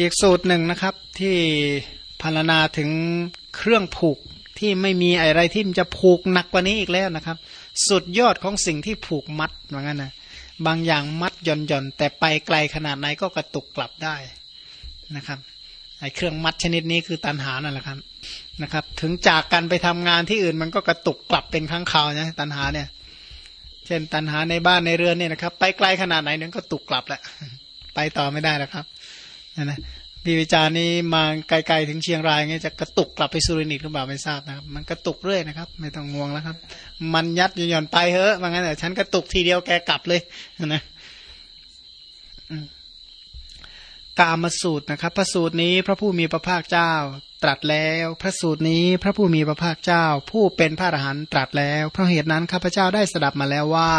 อีกสูตรหนึ่งนะครับที่พรรณนาถึงเครื่องผูกที่ไม่มีอะไรที่มันจะผูกหนักกว่านี้อีกแล้วนะครับ สุดยอดของสิ่งที่ผูกมัดเหมือนกันนะบางอย่างมัดหย่อนหย่อนแต่ไปไกลขนาดไหนก็กระตุกกลับได้นะครับไอ้เครื่องมัดชนิดนี้คือตันหานั่นแหละครับนะครับ ถึงจากกันไปทำงานที่อื่นมันก็กระตุกกลับเป็นครั้งคราวนะตันหาเนี่ย เช่นตันหาในบ้านในเรือนเนี่ยนะครับ ไปไกลขนาดไหนเนี่ยก็ตุกกลับแหละไปต่อไม่ได้แล้วครับ นะนะพี่วิจารนี้มาไกลๆถึงเชียงรายเงี้ยจะกระตุกกลับไปสุรินทร์หรือเปล่าไม่ทราบนะครับ มันกระตุกเรื่อยนะครับ ไม่ต้องงวงแล้วครับ มันยัดหย่อนไปเฮ้ะว่างั้นแต่ฉันกระตุกทีเดียวแกกลับเลยนะกามาสูตรนะครับ พระสูตรนี้พระผู้มีพระภาคเจ้าตรัสแล้ว พระสูตรนี้พระผู้มีพระภาคเจ้า ผู้เป็นพระอรหันต์ตรัสแล้ว เพราะเหตุนั้นข้าพเจ้าได้สดับมาแล้วว่า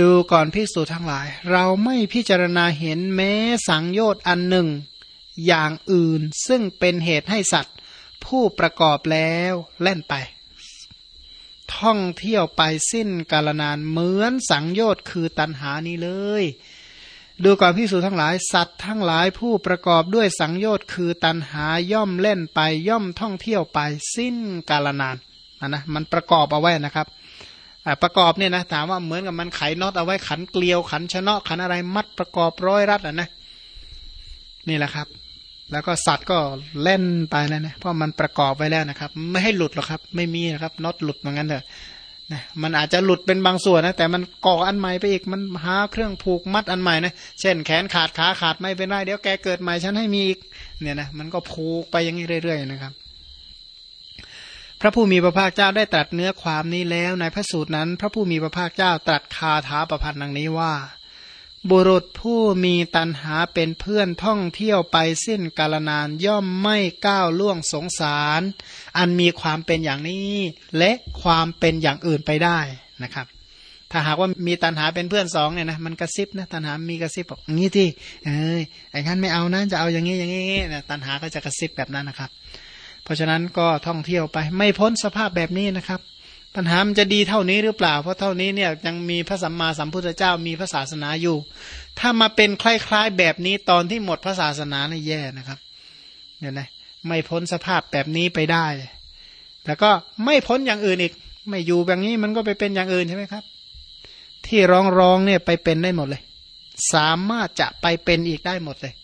ดูก่อนพิสูจทั้งหลาย เราไม่พิจารณาเห็นแม้สังโยชน์อันหนึ่ง อย่างอื่นซึ่งเป็นเหตุให้สัตว์ ผู้ประกอบแล้วเล่นไป ท่องเที่ยวไปสิ้นกาลนานเหมือนสังโยชน์คือตันหานี้เลย ดูก่อนพิสูจทั้งหลายสัตว์ทั้งหลายผู้ประกอบด้วยสังโยชน์คือตันหาย่อมเล่นไปย่อมท่องเที่ยวไปสิ้นกาลนานนะนะมันประกอบเอาไว้นะครับ ประกอบเนี่ยนะถามว่าเหมือนกับมันไขน็อตเอาไว้ขันเกลียวขันชนะขันอะไรมัดประกอบร้อยรัดอะนะนี่แหละครับ แล้วก็สัตว์ก็เล่นไปแล้วนะเพราะมันประกอบไว้แล้วนะครับ ไม่ให้หลุดหรอกครับ ไม่มีนะครับน็อตหลุดเหมือนกันเถอะนะมันอาจจะหลุดเป็นบางส่วนนะแต่มันก่ออันใหม่ไปอีกมันหาเครื่องผูกมัดอันใหม่นะเช่นแขนขาดขาขาดไม่เป็นไรเดี๋ยวแกเกิดใหม่ฉันให้มีอีกเนี่ยนะมันก็ผูกไปอย่างนี้เรื่อย ๆ นะครับ พระผู้มีพระภาคเจ้าได้ตรัสเนื้อความนี้แล้วในพระสูตรนั้น พระผู้มีพระภาคเจ้าตรัสคาถาประพันธ์ดังนี้ว่า บุรุษผู้มีตันหาเป็นเพื่อนท่องเที่ยวไปสิ้นกาลนานย่อมไม่ก้าวล่วงสงสาร อันมีความเป็นอย่างนี้ และความเป็นอย่างอื่นไปได้นะครับ ถ้าหากว่ามีตันหาเป็นเพื่อนสองเนี่ยนะมันกระซิบนะตันหามีกระซิบบอกงี้ที่เอ้ยไอ้ขั้นไม่เอานะจะเอาอย่างนี้อย่างนี้นะตันหาก็จะกระซิบแบบนั้นนะครับ เพราะฉะนั้นก็ท่องเที่ยวไปไม่พ้นสภาพแบบนี้นะครับ ปัญหามันจะดีเท่านี้หรือเปล่า เพราะเท่านี้เนี่ยยังมีพระสัมมาสัมพุทธเจ้ามีพระศาสนาอยู่ ถ้ามาเป็นคล้ายๆแบบนี้ตอนที่หมดพระศาสนาเนี่ยแย่นะครับเนี่ยนะไม่พ้นสภาพแบบนี้ไปได้แล้วก็ไม่พ้นอย่างอื่นอีก ไม่อยู่แบบนี้มันก็ไปเป็นอย่างอื่นใช่ไหมครับ ที่ร้องร้องเนี่ยไปเป็นได้หมดเลย สามารถจะไปเป็นอีกได้หมดเลย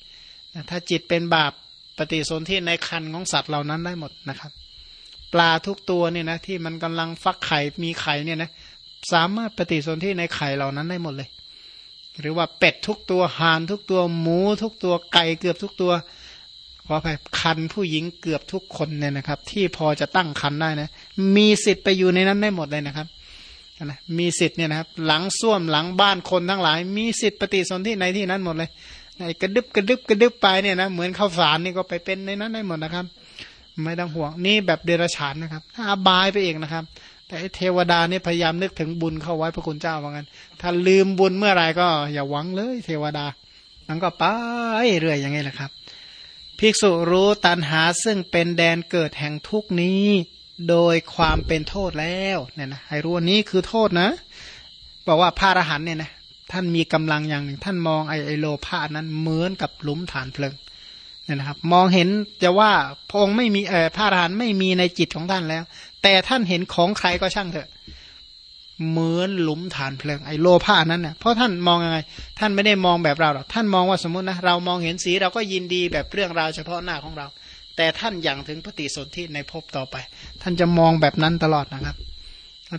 ถ้าจิตเป็นบาป ปฏิสนธิในคันของสัตว์เหล่านั้นได้หมดนะครับ ปลาทุกตัวเนี่ยนะที่มันกำลังฟักไข่มีไข่เนี่ยนะสามารถปฏิสนธิในไข่เหล่านั้นได้หมดเลย หรือว่าเป็ดทุกตัวห่านทุกตัวหมูทุกตัวไก่เกือบทุกตัวขออภัยคันผู้หญิงเกือบทุกคนเนี่ยนะครับ ที่พอจะตั้งคันได้นะ มีสิทธิ์ไปอยู่ในนั้นได้หมดเลยนะครับนะมีสิทธิ์เนี่ยนะครับ หลังส้วมหลังบ้านคนทั้งหลาย มีสิทธิ์ปฏิสนธิในที่นั้นหมดเลย ไอ้กระดึบกระดึบกระดึบไปเนี่ยนะเหมือนข้าวสารนี่ก็ไปเป็นในนั้นได้หมดนะครับ ไม่ต้องห่วงนี่แบบเดรัจฉานนะครับถ้าบายไปเองนะครับ แต่เทวดานี่พยายามนึกถึงบุญเข้าไว้พระคุณเจ้าว่างั้น ถ้าลืมบุญเมื่อไหร่ก็อย่าหวังเลย เทวดามันก็ไปเรื่อยอย่างนี้แหละครับ ภิกษุรู้ตันหาซึ่งเป็นแดนเกิดแห่งทุกนี้โดยความเป็นโทษแล้วเนี่ยนะให้รู้ว่านี้คือโทษนะบอกว่าพระอรหันเนี่ยนะ ท่านมีกำลังอย่างหนึ่ง ท่านมองไอไอโลภานั้นเหมือนกับหลุมฐานเพลิงเนี่ยนะครับ มองเห็นจะว่าพงไม่มีเออพระอรหันต์ไม่มีในจิตของท่านแล้ว แต่ท่านเห็นของใครก็ช่างเถอะ เหมือนหลุมฐานเพลิงไอโลภานั้นเน่ยเพราะท่านมองยังไง ท่านไม่ได้มองแบบเราหรอกท่านมองว่าสมมตินะเรามองเห็นสีเราก็ยินดีแบบเรื่องราวเฉพาะหน้าของเรา แต่ท่านอย่างถึงปฏิสนธิในภพต่อไป ท่านจะมองแบบนั้นตลอดนะครับ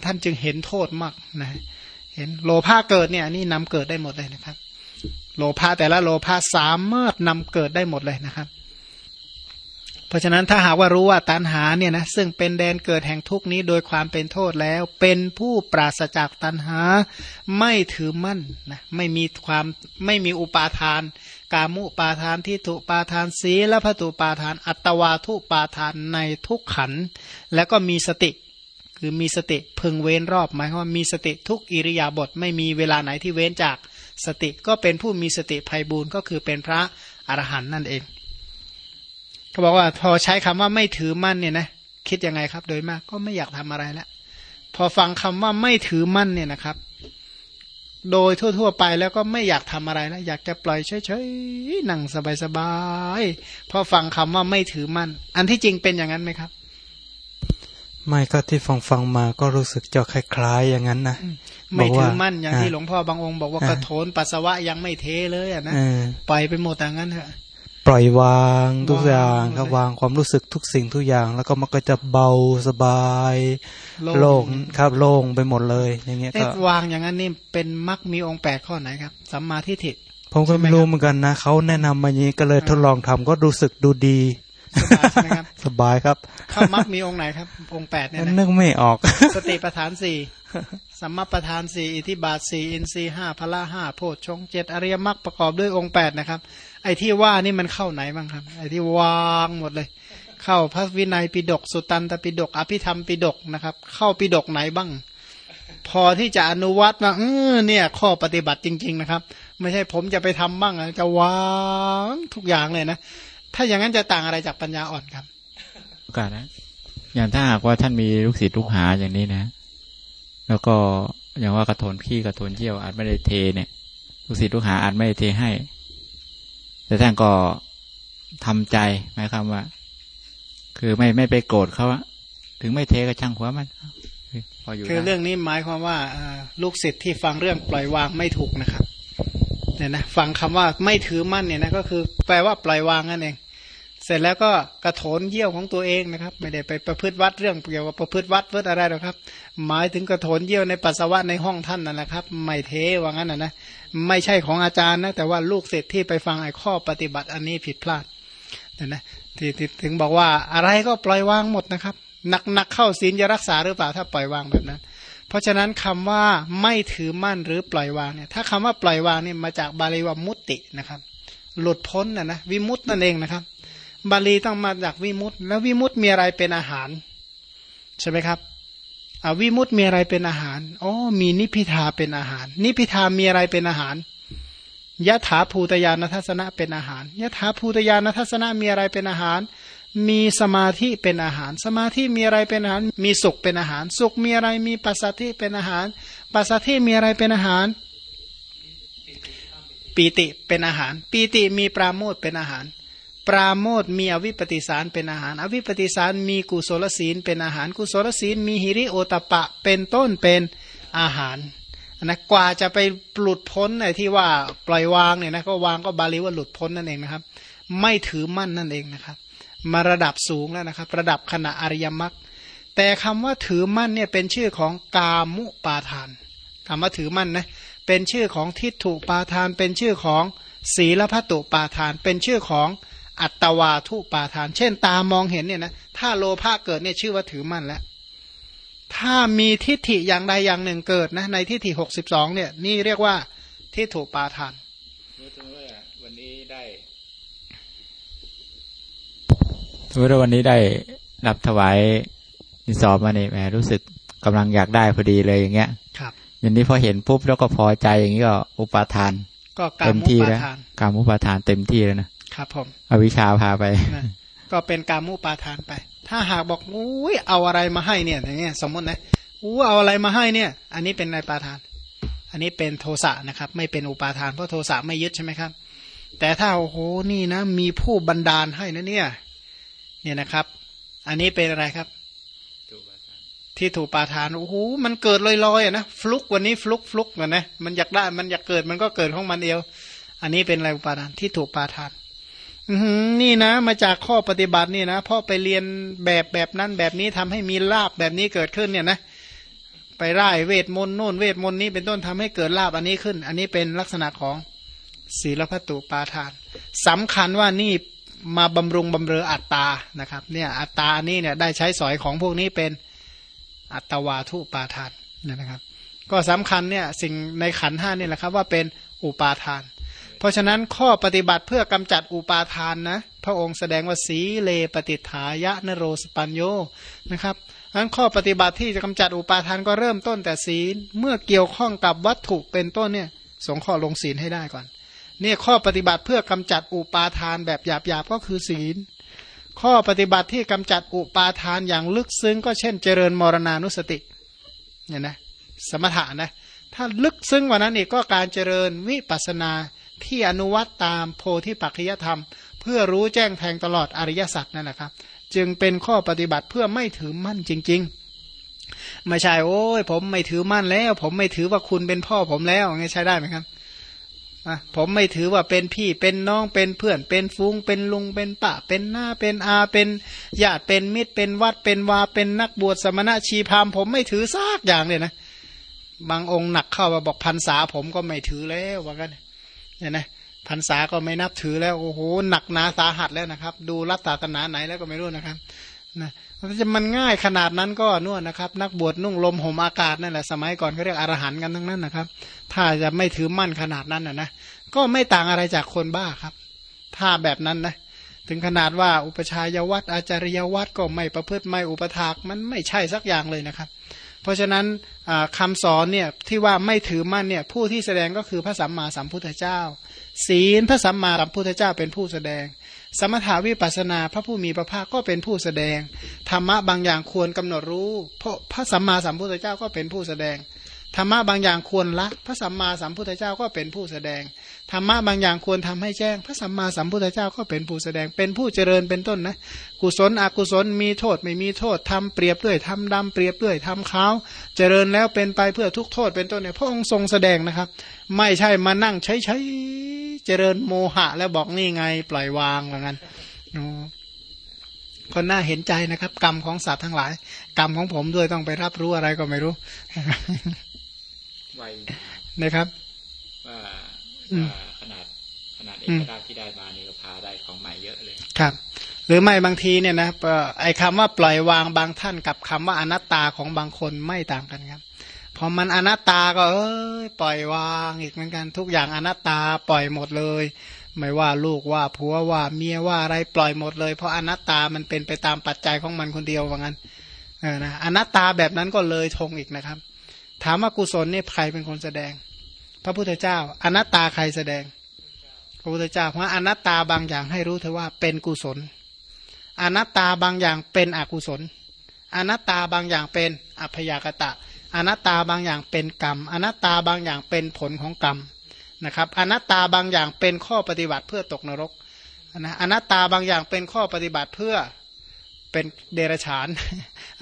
ท่านจึงเห็นโทษมากนะ เห็นโลภะเกิดเนี่ยนี่นำเกิดได้หมดเลยนะครับ โลภะแต่ละโลภะสามารถนำเกิดได้หมดเลยนะครับ เพราะฉะนั้นถ้าหากว่ารู้ว่าตัณหาเนี่ยนะซึ่งเป็นแดนเกิดแห่งทุกนี้โดยความเป็นโทษแล้ว เป็นผู้ปราศจากตัณหาไม่ถือมั่นนะไม่มีความไม่มีอุปาทาน กามุปาทานที่ถุปาทานสีและพตุปาทาน อัตวาทุปาทานในทุกขัน แล้วก็มีสติ คือมีสติพึงเว้นรอบหมายความว่ามีสติทุกอิริยาบถไม่มีเวลาไหนที่เว้นจากสติก็เป็นผู้มีสติภัยบูรณ์ก็คือเป็นพระอรหันต์นั่นเองเขาบอกว่าพอใช้คำว่าไม่ถือมั่นเนี่ยนะคิดยังไงครับ โดยมากก็ไม่อยากทำอะไรแล้วพอฟังคำว่าไม่ถือมั่นเนี่ยนะครับ โดยทั่ว ๆ ไปแล้วก็ไม่อยากทำอะไรแล้วอยากจะปล่อยเฉยๆนั่งสบายๆพราะฟังคำว่าไม่ถือมั่น อันที่จริงเป็นอย่างนั้นไหมครับ ไม่ก็ที่ฟังฟังมาก็รู้สึกจะคล้ายๆอย่างนั้นนะไม่ถือมั่นอย่างที่หลวงพ่อบางองค์บอกว่ากระโถนปัสสาวะยังไม่เทเลยอะนะเออปล่อยไปหมดอย่างนั้นเถอะปล่อยวางทุกอย่างวางครับเลยวางความรู้สึกทุกสิ่งทุกอย่าง แล้วก็มันก็จะเบาสบายโล่งครับโล่งไปหมดเลย อย่างเงี้ยเอ๊ะก็วางอย่างนั้นนี่เป็นมรรคมีองค์แปดข้อไหนครับสัมมาทิฏฐิผมก็ไม่รู้เหมือนกันนะเขาแนะนำมาอย่างนี้ก็เลยทดลองทำก็รู้สึกดูดี สบายใช่ไหมครับ สบายครับเข้ามรรคมีองค์ไหนครับ องค์แปดเนี่ยนะนึกไม่ออก สติปัฏฐานสี่สัมมาปัฏฐานสี่อิทธิบาทสี่อินทรีย์ห้าพละห้าโพชฌงค์เจ็ดอริยมรรคประกอบด้วยองค์แปดนะครับ ไอ้ที่ว่านี่มันเข้าไหนบ้างครับ ไอ้ที่วางหมดเลย เข้าพระวินัยปิฎกสุตตันตปิฎกอภิธรรมปิฎกนะครับ เข้าปิฎกไหนบ้าง พอที่จะอนุวัตว่าเออเนี่ย ข้อปฏิบัติจริง ๆ นะครับ ไม่ใช่ผมจะไปทำบ้างอะจะวางทุกอย่างเลยนะ ถ้าอย่างนั้นจะต่างอะไรจากปัญญาอ่อนครับโอกาสนะอย่างถ้าหากว่าท่านมีลูกศิษย์ลูกหาอย่างนี้นะ แล้วก็อย่างว่ากระโถนขี้กระโถนเยี่ยวอาจไม่ได้เทเนี่ย ลูกศิษย์ลูกหาอาจไม่ได้เทให้ แต่ท่านก็ทำใจหมายความว่า คือไม่ไม่ไปโกรธเขาอะถึงไม่เทก็ช่างหัวมันพออยู่คือได้เรื่องนี้หมายความว่าอ่าลูกศิษย์ที่ฟังเรื่องปล่อยวางไม่ถูกนะครับเนี่ยนะฟังคำว่าไม่ถือมั่นเนี่ยนะก็คือ แปลว่าปล่อยวางนั่นเอง เสร็จแล้วก็กระโถนเยี่ยวของตัวเองนะครับ ไม่ได้ไปประพฤติวัดเรื่องเกี่ยวกับประพฤติวัดเพื่ออะไรหรอกครับ หมายถึงกระโถนเยี่ยวในปัสสาวะในห้องท่านนั่นแหละครับ ไม่เทว่างั้นนะนะไม่ใช่ของอาจารย์นะแต่ว่าลูกศิษย์ที่ไปฟังไอ้ข้อปฏิบัติอันนี้ผิดพลาดนี่ยนะที่ถึงบอกว่าอะไรก็ปล่อยวางหมดนะครับหนักๆเข้าศีลจะรักษาหรือเปล่าถ้าปล่อยวางแบบนั้น เพราะฉะนั้นคำว่าไม่ถือมั่นหรือปล่อยวางเนี่ยถ้าคำว่าปล่อยวางเนี่ยมาจากบาลีว่ามุตตินะครับ หลุดพ้นนะนะวิมุตตินั่นเองนะครับ บาลีต้องมาจากวิมุตติแล้ววิมุตติมีอะไรเป็นอาหาร ใช่ไหมครับอ่าวิมุตติมีอะไรเป็นอาหารอ๋อมีนิพพิทาเป็นอาหาร นิพพิทามีอะไรเป็นอาหารยะถาภูตยานทัศนะเป็นอาหารยะถาภูตยานทัศนะมีอะไรเป็นอาหาร มีสมาธิเป็นอาหาร สมาธิมีอะไรเป็นอาหาร มีสุขเป็นอาหาร สุขมีอะไรมีปัสสัทธิเป็นอาหาร ปัสสัทธิมีอะไรเป็นอาหาร ปีติเป็นอาหาร ปีติมีปราโมทเป็นอาหาร ปราโมทมีอวิปปิสารเป็นอาหาร อวิปปิสารมีกุศลศีลเป็นอาหาร กุศลศีลมีหิริโอตปปะเป็นต้นเป็นอาหารนะกว่าจะไปหลุดพ้นไอ้ที่ว่าปล่อยวางเนี่ยนะก็วางก็บาลีว่าหลุดพ้นนั่นเองนะครับ ไม่ถือมั่นนั่นเองนะครับ มาระดับสูงแล้วนะครับ ระดับขณะอริยมรรคแต่คำว่าถือมั่นเนี่ยเป็นชื่อของกามุปาทานคำว่าถือมั่นนะเป็นชื่อของทิฏฐุปาทาน เป็นชื่อของศีลพัตตุปาทาน เป็นชื่อของ อัตตวาทุปาทาน เช่นตามองเห็นเนี่ยนะถ้าโลภะเกิดเนี่ยชื่อว่าถือมั่นแล้ว ถ้ามีทิฏฐิอย่างใดอย่างหนึ่งเกิดนะในทิฏฐิหกสิบสองเนี่ยนี่เรียกว่าทิฏฐุปาทานวันนี้ได้สมมติว่าวันนี้ได้รับถวายดินสอบมาเนี่ยแหมรู้สึกกำลังอยากได้พอดีเลยอย่างเงี้ย ครับอย่างนี้พอเห็นปุ๊บแล้วก็พอใจอย่างนี้ก็อุปาทาน ก็กาเต็มมุที่ปาแล้วทานการมุปาทานเต็มที่แล้วนะ ครับผมอวิชชาพาไปนะก็เป็นกามุปาทานไป ถ้าหากบอกอุ้ยเอาอะไรมาให้เนี่ยอย่างเงี้ยสมมตินะอู้เอาอะไรมาให้เนี่ย อันนี้เป็นอะไรปาทาน อันนี้เป็นโทสะนะครับ ไม่เป็นอุปาทานเพราะโทสะไม่ยึดใช่ไหมครับ แต่ถ้าโอ้โหนี่นะ มีผู้บันดาลให้นะเนี่ย เนี่ยนะครับ อันนี้เป็นอะไรครับที่ถูกปาทานโอ้โหมันเกิดลอยๆอะนะฟลุกวันนี้ฟลุกฟลุกกันนะมันอยากได้มันอยากเกิดมันก็เกิดของมันเองอันนี้เป็นอะไรอุปาทานที่ถูกปาทานอือหือ นี่นะ มาจากข้อปฏิบัตินี่นะพ่อไปเรียนแบบแบบนั้นแบบนี้ทำให้มีลาบแบบนี้เกิดขึ้นเนี่ยนะไปไล่เวทมนต์โน่นเวทมนต์นี้เป็นต้นทำให้เกิดลาบอันนี้ขึ้น อันนี้เป็นลักษณะของศีลพัตตุปาทานสำคัญว่านี่มาบำรุงบำเรออัตตานะครับ เนี่ยอัตตานี่เนี่ยได้ใช้สอยของพวกนี้เป็นอัตวาทุปาทานนะครับ ก็สำคัญเนี่ยสิ่งในขันห้านี่แหละครับว่าเป็นอุปาทาน เพราะฉะนั้นข้อปฏิบัติเพื่อกำจัดอุปาทานนะพระองค์แสดงว่าสีเลปฏิฐายะนโรสปัญโยนะครับนั้นข้อปฏิบัติที่จะกำจัดอุปาทานก็เริ่มต้นแต่ศีลเมื่อเกี่ยวข้องกับวัตถุเป็นต้นเนี่ยสงข้อลงศีลให้ได้ก่อนเนี่ยข้อปฏิบัติเพื่อกำจัดอุปาทานแบบหยาบๆก็คือศีล ข้อปฏิบัติที่กำจัดอุปาทานอย่างลึกซึ้งก็เช่นเจริญมรณานุสติเนี่ยนะสมถะนะถ้าลึกซึ้งกว่านั้นอีกก็การเจริญวิปัสนา ที่อนุวัตตามโพธิปัจจยธรรม เพื่อรู้แจ้งแทงตลอดอริยสัจนั่นแหละครับ จึงเป็นข้อปฏิบัติเพื่อไม่ถือมั่นจริง ๆ ไม่ใช่โอ้ยผมไม่ถือมั่นแล้ว ผมไม่ถือว่าคุณเป็นพ่อผมแล้วไงใช้ได้ไหมครับผมไม่ถือว่าเป็นพี่เป็นน้องเป็นเพื่อนเป็นฟูงเป็นลุงเป็นปะเป็นหน้าเป็นอาเป็นญาติเป็นมิตรเป็นวัดเป็นวาเป็นนักบวชสมณะชีพามผมไม่ถือซากอย่างเลยนะ บางองค์หนักเข้ามาบอกพันษาผมก็ไม่ถือแล้วว่ากัน เนี่ยนะพันษาก็ไม่นับถือแล้วโอ้โหหนักหนาสาหัสแล้วนะครับ ดูรัตศาสนาไหนแล้วก็ไม่รู้นะครับนะจะมันง่ายขนาดนั้นก็นวดนะครับ นักบวชนุ่งลมห่มอากาศนั่นแหละสมัยก่อนเขาเรียกอรหันกันทั้งนั้นนะครับ ถ้าจะไม่ถือมั่นขนาดนั้นนะนะก็ไม่ต่างอะไรจากคนบ้าครับ ถ้าแบบนั้นนะถึงขนาดว่าอุปชายวัตรอาจารยวัตรก็ไม่ประพฤติไม่อุปถากมันไม่ใช่สักอย่างเลยนะครับ เพราะฉะนั้นคำสอนเนี่ยที่ว่าไม่ถือมั่นเนี่ยผู้ที่แสดงก็คือพระสัมมาสัมพุทธเจ้า ศีลพระสัมมาสัมพุทธเจ้าเป็นผู้แสดง สมถาวิปัสนาพระผู้มีพระภาคก็เป็นผู้แสดง ธรรมะบางอย่างควรกำหนดรู้เพราะพระสัมมาสัมพุทธเจ้าก็เป็นผู้แสดง ธรรมะบางอย่างควรละพระสัมมาสัมพุทธเจ้าก็เป็นผู้แสดงธรรมะบางอย่างควรทำให้แจ้ง พระสัมมาสัมพุทธเจ้าก็เป็นผู้แสดงเป็นผู้เจริญเป็นต้นนะกุศลอกุศลมีโทษไม่มีโทษทำเปรียบด้วยทำดำเปรียบด้วยทำขาวเจริญแล้วเป็นไปเพื่อทุกโทษเป็นต้นเนี่ยพระองค์ทรงแสดงนะครับ ไม่ใช่มานั่งใช้ใช้เจริญโมหะ แล้วบอกนี่ไงปล่อยวางว่างั้นคนน่าเห็นใจนะครับ กรรมของสัตว์ทั้งหลาย กรรมของผมด้วยต้องไปรับรู้อะไรก็ไม่รู้ นะครับว่าขนาดขนาดเอกราชที่ได้มานี่ก็พาได้ของใหม่เยอะเลยครับ หรือไม่บางทีเนี่ยนะไอ้คาว่าปล่อยวางบางท่านกับคำว่าอนัตตาของบางคนไม่ต่างกันครับพอมันอนัตตาก็เอ้ยปล่อยวางอีกเหมือนกัน ทุกอย่างอนัตตาปล่อยหมดเลย ไม่ว่าลูกว่าผัวว่าเมียว่าอะไรปล่อยหมดเลย เพราะอนัตตามันเป็นไปตามปัจจัยของมันคนเดียวว่างั้นเออนะอนัตตาแบบนั้นก็เลยทงอีกนะครับ ถามว่ากุศลเนี่ยใครเป็นคนแสดง พระพุทธเจ้า อนัตตาใครแสดง พระพุทธเจ้าเพราะอนัตตาบางอย่างให้รู้เถอว่าเป็นกุศล อนัตตาบางอย่างเป็นอกุศล อนัตตาบางอย่างเป็นอัพยากตะ อนัตตาบางอย่างเป็นกรรม อนัตตาบางอย่างเป็นผลของกรรมนะครับ อนัตตาบางอย่างเป็นข้อปฏิบัติเพื่อตกนรกนะอนัตตาบางอย่างเป็นข้อปฏิบัติเพื่อเป็นเดรัจฉาน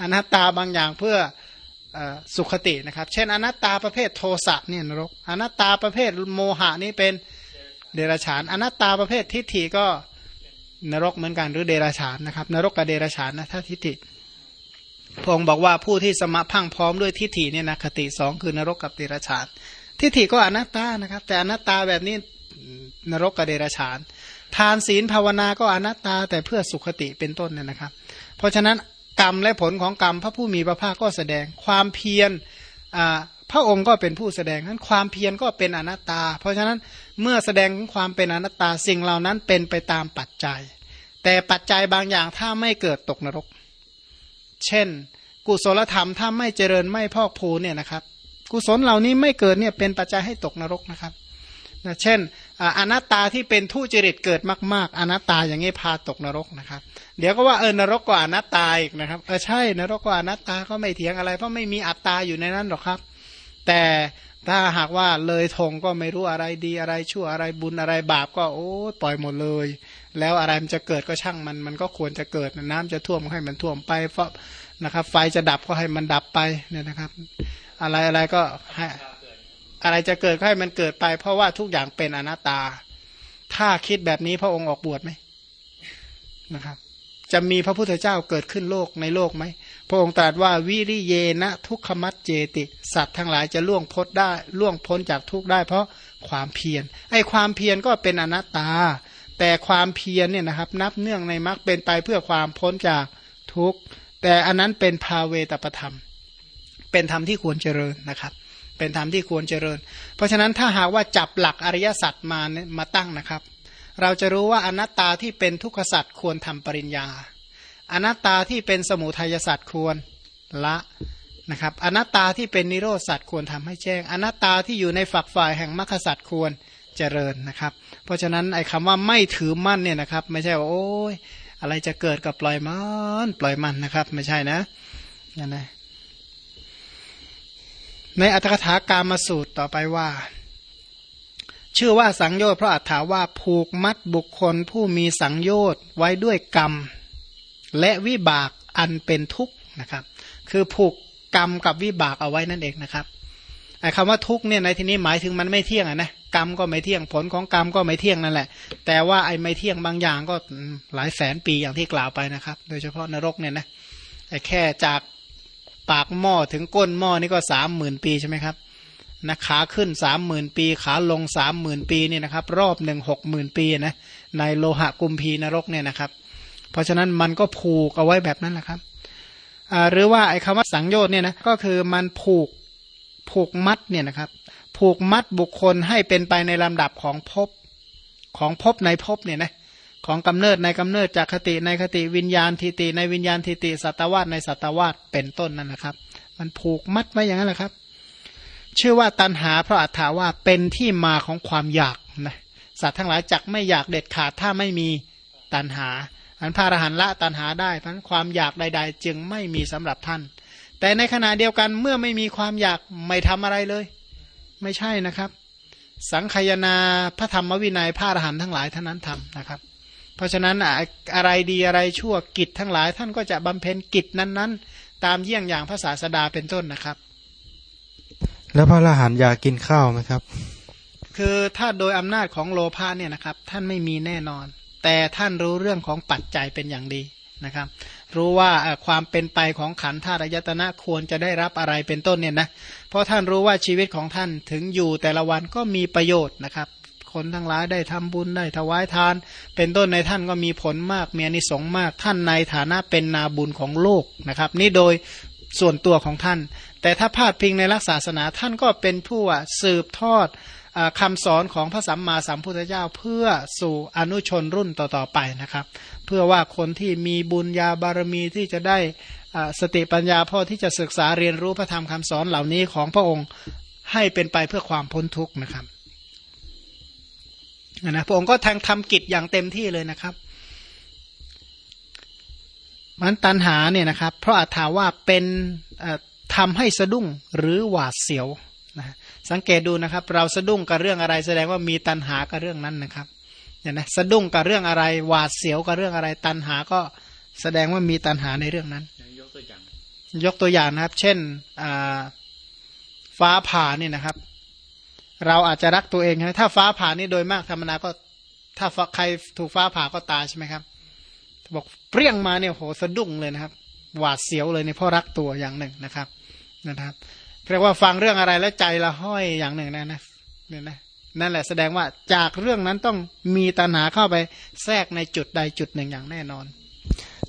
อนัตตาบางอย่างเพื่อ สุขตินะครับ เช่นอนัตตาประเภทโทสะเนี่ยนรก อนัตตาประเภทโมหะนี่เป็นเดรัจฉาน อนัตตาประเภททิฏฐิก็นรกเหมือนกันหรือเดรัจฉานนะครับ นรกกับเดรัจฉานนะถ้าทิฏฐิพงบอกว่าผู้ที่สมะพังพร้อมด้วยทิฏฐิเนี่ยนะคติสองคือนรกกับเดรัจฉาน ทิฏฐิก็อนัตตานะครับ แต่อนัตตาแบบนี้นรกกับเดรัจฉาน ทานศีลภาวนาก็อนัตตาแต่เพื่อสุขติเป็นต้นเนี่ยนะครับ เพราะฉะนั้น กรรมและผลของกรรม พระผู้มีพระภาคก็แสดงความเพียรพระองค์ก็เป็นผู้แสดงนั้นความเพียรก็เป็นอนัตตา เพราะฉะนั้นเมื่อแสดงความเป็นอนัตตาสิ่งเหล่านั้นเป็นไปตามปัจจัย แต่ปัจจัยบางอย่างถ้าไม่เกิดตกนรก เช่น กุศลธรรมถ้าไม่เจริญไม่พอกพูเนี่ยนะครับ กุศลเหล่านี้ไม่เกิดเนี่ยเป็นปัจจัยให้ตกนรกนะครับนะเช่น อนัตตาที่เป็นทุจริตเกิดมาก ๆ อนัตตาอย่างนี้พาตกนรกนะครับ เดี๋ยวก็ว่าเออนรกก็อนัตตาอีกนะครับเออใช่นรกก็อนัตตาก็ไม่เถียงอะไร เพราะไม่มีอัตตาอยู่ในนั้นหรอกครับ แต่ถ้าหากว่าเลยทงก็ไม่รู้อะไรดีอะไรชั่วอะไรบุญอะไรบาปก็โอ้ปล่อยหมดเลย แล้วอะไรมันจะเกิดก็ช่างมันมันก็ควรจะเกิดน้ำจะท่วมให้มันท่วมไปเพราะนะครับ ไฟจะดับก็ให้มันดับไปเนี่ยนะครับ อะไรอะไรก็ให้ อะไรจะเกิดให้มันเกิดไป เพราะว่าทุกอย่างเป็นอนัตตา ถ้าคิดแบบนี้พระองค์ออกบวชไหมนะครับ จะมีพระพุทธเจ้าเกิดขึ้นโลกในโลกไหมพระองค์ตรัสว่าวิริเยนะทุกขมัดเจติ สัตว์ทั้งหลายจะล่วงพ้นได้ล่วงพ้นจากทุกได้ เพราะความเพียรไอ้ความเพียรก็เป็นอนัตตา แต่ความเพียรเนี่ยนะครับ นับเนื่องในมรรคเป็นไปเพื่อความพ้นจากทุกแต่อันนั้นเป็นภาเวตประธรรม เป็นธรรมที่ควรเจริญนะครับ เป็นธรรมที่ควรเจริญ เพราะฉะนั้นถ้าหากว่าจับหลักอริยสัจมาเนี่ยมาตั้งนะครับ เราจะรู้ว่าอนัตตาที่เป็นทุกขสัจควรทำปริญญา อนัตตาที่เป็นสมุทัยสัจควรละนะครับอนัตตาที่เป็นนิโรธสัจควรทำให้แจ้ง อนัตตาที่อยู่ในฝักฝ่ายแห่งมรรคสัจควรเจริญนะครับ เพราะฉะนั้นไอ้คำว่าไม่ถือมั่นเนี่ยนะครับ ไม่ใช่ว่าโอ้ยอะไรจะเกิดกับปล่อยมันปล่อยมันนะครับ ไม่ใช่นะนั่นนะ ในอัตถกถากามาสูตรต่อไปว่า ชื่อว่าสังโยชน์เพราะอัตถาว่าผูกมัดบุคคลผู้มีสังโยชน์ไว้ด้วยกรรม และวิบากอันเป็นทุกข์นะครับ คือผูกกรรมกับวิบากเอาไว้นั่นเองนะครับไอ้คำว่าทุกข์เนี่ยในที่นี้หมายถึงมันไม่เที่ยงนะกรรมก็ไม่เที่ยงผลของกรรมก็ไม่เที่ยงนั่นแหละ แต่ว่าไอ้ไม่เที่ยงบางอย่างก็หลายแสนปีอย่างที่กล่าวไปนะครับ โดยเฉพาะนรกเนี่ยนะไอ้แค่จาก ปากหม้อถึงก้นหม้อนี่ก็สามหมื่นปีใช่ไหมครับนะขาขึ้นสามหมื่นปี ขาลงสามหมื่นปีนี่นะครับ รอบหนึ่งหกหมื่นปีนะในโลหะกุมพีนรกเนี่ยนะครับ เพราะฉะนั้นมันก็ผูกเอาไว้แบบนั้นแหละครับหรือว่าไอ้คำว่าสังโยชน์เนี่ยนะก็คือมันผูกผูกมัดเนี่ยนะครับ ผูกมัดบุคคลให้เป็นไปในลำดับของภพของภพในภพเนี่ยนะ ของกำเนิดในกำเนิดจากคติในคติวิญญาณทิติในวิญญาณทิติสัตวาสในสัตวาสเป็นต้นนั่นนะครับ มันผูกมัดไว้อย่างนั้นแหละครับ ชื่อว่าตันหาเพราะอัฏฐาว่าเป็นที่มาของความอยากนะสัตว์ทั้งหลายจักไม่อยากเด็ดขาดถ้าไม่มีตันหาอันพระอรหันต์ละตันหาได้เพราะความอยากใด ๆ จึงไม่มีสำหรับท่าน แต่ในขณะเดียวกันเมื่อไม่มีความอยากไม่ทำอะไรเลย ไม่ใช่นะครับ สังขยาพระธรรมวินัยพระอรหันต์ทั้งหลายท่านนั้นทำนะครับ เพราะฉะนั้นอะไรดีอะไรชั่วกิจทั้งหลาย ท่านก็จะบำเพ็ญกิจนั้น ๆ ตามเยี่ยงอย่างภาษาสดาเป็นต้นนะครับ แล้วพระอรหันต์อยากกินข้าวไหมครับ คือถ้าโดยอำนาจของโลภะเนี่ยนะครับ ท่านไม่มีแน่นอน แต่ท่านรู้เรื่องของปัจจัยเป็นอย่างดีนะครับ รู้ว่าความเป็นไปของขันธ์ธาตุยตนะควรจะได้รับอะไรเป็นต้นเนี่ยนะเพราะท่านรู้ว่าชีวิตของท่านถึงอยู่แต่ละวันก็มีประโยชน์นะครับ คนทั้งหลายได้ทำบุญได้ถวายทาน เป็นต้นในท่านก็มีผลมากมีอนิสงส์มากท่านในฐานะเป็นนาบุญของโลกนะครับ นี่โดยส่วนตัวของท่าน แต่ถ้าพาดพิงในลักษศาสนาท่านก็เป็นผู้สืบทอดคำสอนของพระสัมมาสัมพุทธเจ้าเพื่อสู่อนุชนรุ่นต่อๆไปนะครับ เพื่อว่าคนที่มีบุญญาบารมีที่จะได้สติปัญญาพอที่จะศึกษาเรียนรู้พระธรรมคำสอนเหล่านี้ของพระองค์ให้เป็นไปเพื่อความพ้นทุกข์นะครับ นะพระองค์ก็ทางทำกิจอย่างเต็มที่เลยนะครับมันตันหาเนี่ยนะครับ เพราะอาถาว่าเป็นทำให้สะดุ้งหรือหวาดเสียวนะสังเกตดูนะครับ เราสะดุ้งกับเรื่องอะไรแสดงว่ามีตันหากับเรื่องนั้นนะครับเนี่ยนะสะดุ้งกับเรื่องอะไรหวาดเสียวกับเรื่องอะไร ตันหาก็แสดงว่ามีตันหาในเรื่องนั้น ยกตัวอย่างยกตัวอย่างนะครับ เช่นฟ้าผ่านี่นะครับ เราอาจจะรักตัวเองนะถ้าฟ้าผ่านี่โดยมากธรรมนาก็ ถ้าใครถูกฟ้าผ่าก็ตายใช่ไหมครับบอกเปรี้ยงมาเนี่ยโหสะดุ้งเลยนะครับ หวาดเสียวเลยในพ่อรักตัวอย่างหนึ่งนะครับนะครับเรียกว่าฟังเรื่องอะไรแล้วใจละห้อยอย่างหนึ่งนะนะเนี่ยนะนั่นแหละแสดงว่าจากเรื่องนั้นต้องมีตัณหาเข้าไปแทรกในจุดใดจุดหนึ่งอย่างแน่นอน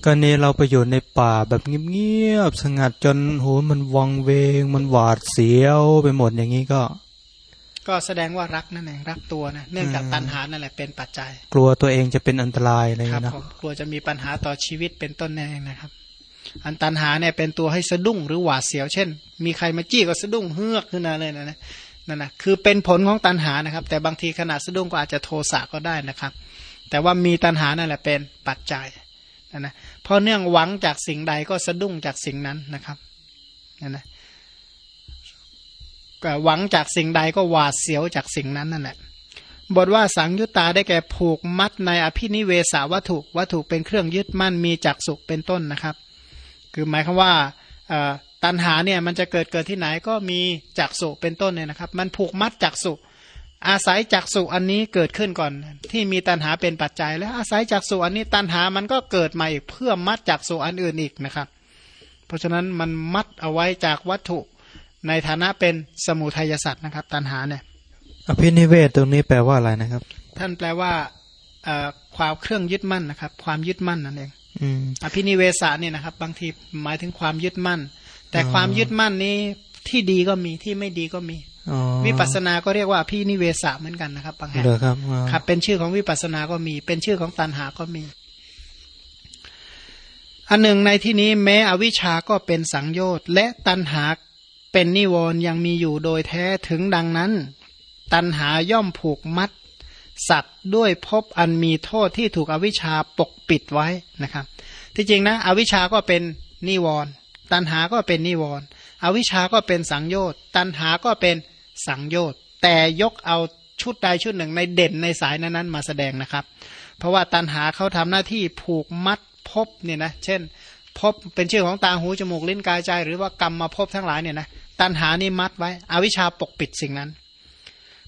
ก็นี้เราไปอยู่ในป่าแบบเงียบๆสงัดจนโหมันวังเวง มันหวาดเสียวไปหมดอย่างนี้ก็ ก็แสดงว่ารักนั่นเองรักตัวนะเนื่องจากตัณหานั่นแหละเป็นปัจจัย กลัวตัวเองจะเป็นอันตรายอะไรนะกลัวจะมีปัญหาต่อชีวิตเป็นต้นนั่นเองนะครับ อันตัณหาเนี่ยเป็นตัวให้สะดุ้งหรือหวาดเสียว เช่น มีใครมาจี้ก็สะดุ้งเฮือกขึ้นมาเลยนะนะนั่นนะคือเป็นผลของตัณหานะครับ แต่บางทีขนาดสะดุ้งก็อาจจะโทสะก็ได้นะครับ แต่ว่ามีตัณหานั่นแหละเป็นปัจจัยนะนะเพราะเนื่องหวังจากสิ่งใดก็สะดุ้งจากสิ่งนั้นนะครับนั่นนะ หวังจากสิ่งใดก็หวาดเสียวจากสิ่งนั้นนั่นแหละบทว่าสังยุตตาได้แก่ผูกมัดในอภินิเวสาวัตถุวัตถุเป็นเครื่องยึดมั่นมีจักสุเป็นต้นนะครับ คือหมายความว่าตันหาเนี่ยมันจะเกิดเกิดที่ไหนก็มีจักสุเป็นต้นเนี่ยนะครับ มันผูกมัดจักสุอาศัยจักสุอันนี้เกิดขึ้นก่อน ที่มีตันหาเป็นปัจจัย แล้วอาศัยจักสุอันนี้ตันหามันก็เกิดมาอีกเพื่อมัดจักสุอันอื่นอีกนะครับ เพราะฉะนั้นมันมัดเอาไว้จากวัตถุ ในฐานะเป็นสมุทัยสัตว์นะครับ ตันหาเนี่ยอภินิเวศตรงนี้แปลว่าอะไรนะครับ ท่านแปลว่าความเครื่องยึดมั่นนะครับ ความยึดมั่นนั่นเองอภินิเวศะเนี่ยนะครับ บางทีหมายถึงความยึดมั่น แต่ความยึดมั่นนี้ที่ดีก็มีที่ไม่ดีก็มีวิปัสสนาก็เรียกว่าพี่นิเวศะเหมือนกันนะครับบางแห่งครับครับ เป็นชื่อของวิปัสสนาก็มี เป็นชื่อของตันหาก็มี อันหนึ่งในที่นี้แม้อวิชาก็เป็นสังโยชน์และตันหา เป็นนิวรณ์ยังมีอยู่โดยแท้ถึงดังนั้น ตันหาย่อมผูกมัด สัตว์ด้วยพบอันมีโทษที่ถูกอวิชชาปกปิดไว้นะครับ ที่จริงนะอวิชชาก็เป็นนิวรณ์ตันหาก็เป็นนิวรณ์อวิชาก็เป็นสังโยชน์ตัณหาก็เป็นสังโยชน์แต่ยกเอาชุดใดชุดหนึ่งในเด่นในสายนั้นๆมาแสดงนะครับ เพราะว่าตัณหาเขาทำหน้าที่ผูกมัดพบเนี่ยนะเช่นพบเป็นชื่อของตาหูจมูกลิ้นกายใจ หรือว่ากรรมมาพบทั้งหลายเนี่ยนะ ตัณหานี่มัดไว้ อวิชชาปกปิดสิ่งนั้น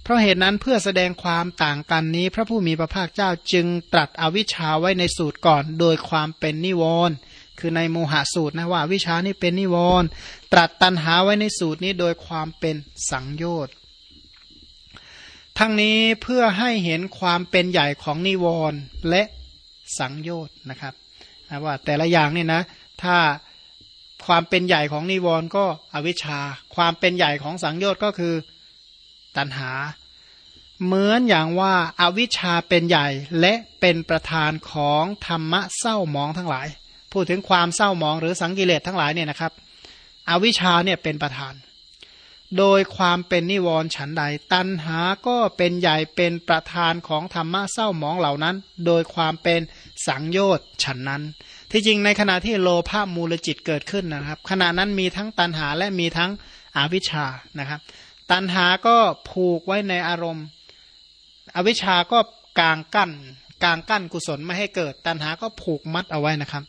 เพราะเหตุนั้นเพื่อแสดงความต่างกันนี้ พระผู้มีพระภาคเจ้าจึงตรัสอวิชชาไว้ในสูตรก่อน โดยความเป็นนิวรณ์คือในโมหะสูตรนะว่าวิชานี่เป็นนิวรณ์ตรัสตัณหาไว้ในสูตรนี้โดยความเป็นสังโยชน์ทั้งนี้เพื่อให้เห็นความเป็นใหญ่ของนิวรณ์และสังโยชน์นะครับว่าแต่ละอย่างนี่นะ ถ้า ความเป็นใหญ่ของนิวรณ์ก็อวิชชา ความเป็นใหญ่ของสังโยชน์ก็คือตัณหา เหมือนอย่างว่าอาวิชชาเป็นใหญ่และเป็นประธานของธรรมะเศร้ามองทั้งหลาย พูดถึงความเศร้ามองหรือสังกิเลสทั้งหลายเนี่ยนะครับ อวิชชาเนี่ยเป็นประธาน โดยความเป็นนิวรณ์ฉันใด ตัณหาก็เป็นใหญ่เป็นประธานของธรรมะเศร้ามองเหล่านั้น โดยความเป็นสังโยชน์ฉันนั้น ที่จริงในขณะที่โลภะมูลจิตเกิดขึ้นนะครับ ขณะนั้นมีทั้งตันหาและมีทั้งอวิชชานะครับ ตันหาก็ผูกไว้ในอารมณ์ อวิชชาก็กางกั้นกางกั้นกุศลไม่ให้เกิด ตันหาก็ผูกมัดเอาไว้นะครับ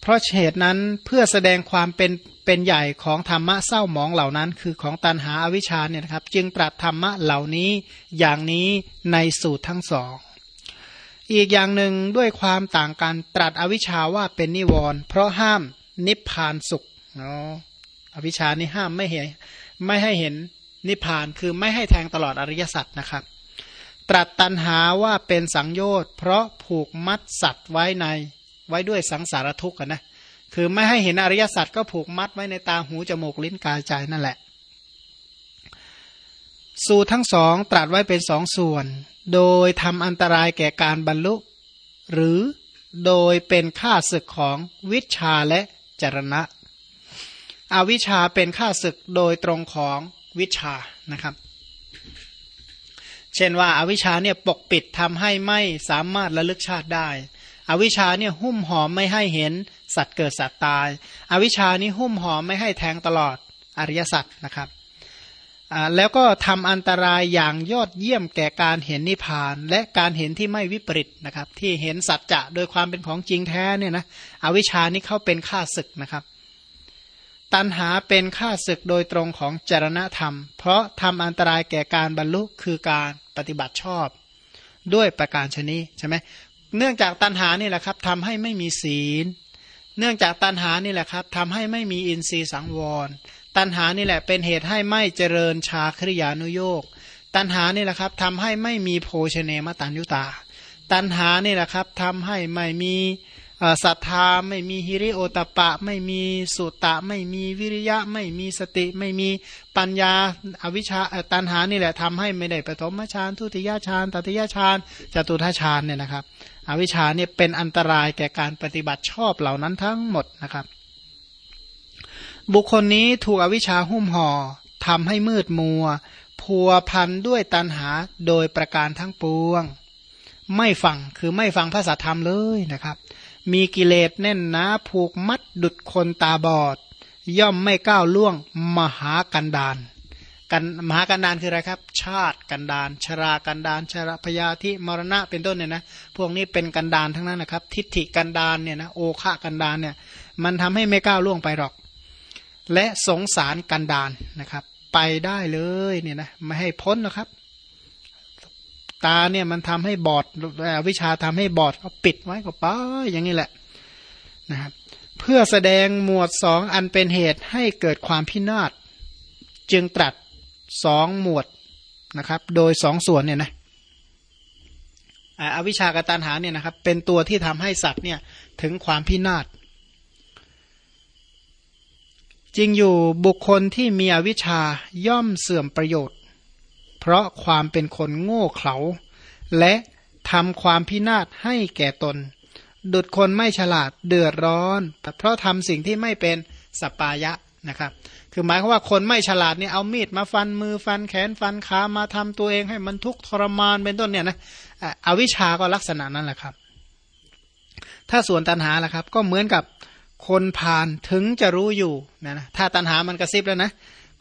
เพราะเหตุนั้นเพื่อแสดงความเป็นเป็นใหญ่ของธรรมะเศร้าหมองเหล่านั้น คือของตันหาอวิชชาเนี่ยนะครับ จึงตรัสธรรมะเหล่านี้อย่างนี้ในสูตรทั้งสอง อีกอย่างหนึ่งด้วยความต่างกันตรัสอวิชชาว่าเป็นนิวรณ์เพราะห้ามนิพพานสุขเนาะอวิชชานี่ห้ามไม่เห็นไม่ให้เห็นนิพพานคือไม่ให้แทงตลอดอริยสัจนะครับ ตรัสตันหาว่าเป็นสังโยชน์เพราะผูกมัดสัตว์ไว้ในไว้ด้วยสังสารทุกข์นะคือไม่ให้เห็นอริยสัจก็ผูกมัดไว้ในตาหูจมูกลิ้นกายใจนั่นแหละ สูตรทั้งสองตรัสไว้เป็นสองส่วน โดยทำอันตรายแก่การบรรลุ หรือโดยเป็นค่าศึกของวิชาและจรณะ อวิชาเป็นค่าศึกโดยตรงของวิชานะครับ เช่นว่าอาวิชาเนี่ยปกปิดทำให้ไม่สามารถระลึกชาติได้ อวิชาเนี่ยหุ้มหอมไม่ให้เห็นสัตว์เกิดสัตว์ตาย อวิชานี้หุ้มหอมไม่ให้แทงตลอดอริยสัจนะครับ แล้วก็ทำอันตรายอย่างยอดเยี่ยมแก่การเห็นนิพพาน และการเห็นที่ไม่วิปริตนะครับ ที่เห็นสัจจะโดยความเป็นของจริงแท้เนี่ยนะอวิชานี้เขาเป็นข้าศึกนะครับ ตันหาเป็นข้าศึกโดยตรงของจรณธรรม เพราะทำอันตรายแก่การบรรลุคือการปฏิบัติชอบ ด้วยประการชนีใช่ไหมเนื่องจากตันหานี่แหละครับทำให้ไม่มีศีล เนื่องจากตันหานี่แหละครับทำให้ไม่มีอินทรีย์สังวร ตัณหานี่แหละเป็นเหตุให้ไม่เจริญชาคริยานุโยกตัณหานี่แหละครับทำให้ไม่มีโภชเนมตันยุตา ตัณหานี่แหละครับทำให้ไม่มีศรัทธาไม่มีฮิริโอตปะ ไม่มีสุตตะไม่มีวิริยะ ไม่มีสติ ไม่มีปัญญาอวิชชาตันหานี่แหละทำให้ไม่ได้ปฐมฌานทุติยฌานตติยฌานจตุทัฌานเนี่ยนะครับ อวิชชาเนี่ยเป็นอันตรายแก่การปฏิบัติชอบเหล่านั้นทั้งหมดนะครับ บุคคลนี้ถูกอวิชชาหุ้มห่อทำให้มืดมัว พัวพันด้วยตันหาโดยประการทั้งปวง ไม่ฟังคือไม่ฟังพระสัทธรรมเลยนะครับ มีกิเลสแน่นหนาผูกมัดดุดคนตาบอด ย่อมไม่ก้าวล่วงมหากันดานกันมหากันดานคืออะไรครับ ชาติกันดาน ชรากันดานชราพยาธิมรณะเป็นต้นเนี่ยนะพวกนี้เป็นกันดานทั้งนั้นนะครับ ทิฏฐิกันดานเนี่ยนะโอฆะกันดานเนี่ยมันทำให้ไม่ก้าวล่วงไปหรอก และสงสารกันดานนะครับ ไปได้เลยเนี่ยนะไม่ให้พ้นนะครับ ตาเนี่ยมันทำให้บอดวิชาทำให้บอดก็ปิดไว้ก็ป้าอย่างนี้แหละนะครับเพื่อแสดงหมวดสองอันเป็นเหตุให้เกิดความพินาศจึงตรัสสองหมวดนะครับ โดยสองส่วนเนี่ยนะอวิชากตันหาเนี่ยนะครับ เป็นตัวที่ทำให้สัตว์เนี่ยถึงความพินาศ จริงอยู่บุคคลที่มีอวิชชาย่อมเสื่อมประโยชน์ เพราะความเป็นคนโง่เขลา และทำความพินาศให้แก่ตน ดุดคนไม่ฉลาดเดือดร้อน เพราะทำสิ่งที่ไม่เป็นสปายะนะครับ คือหมายความว่าคนไม่ฉลาดเนี่ยเอามีดมาฟันมือฟันแขนฟันขามาทำตัวเองให้มันทุกข์ทรมานเป็นต้นเนี่ยนะอวิชาก็ลักษณะนั้นแหละครับ ถ้าส่วนตันหาล่ะครับ ก็เหมือนกับ คนพาลถึงจะรู้อยู่นะนะถ้าตัณหามันกระซิบแล้วนะ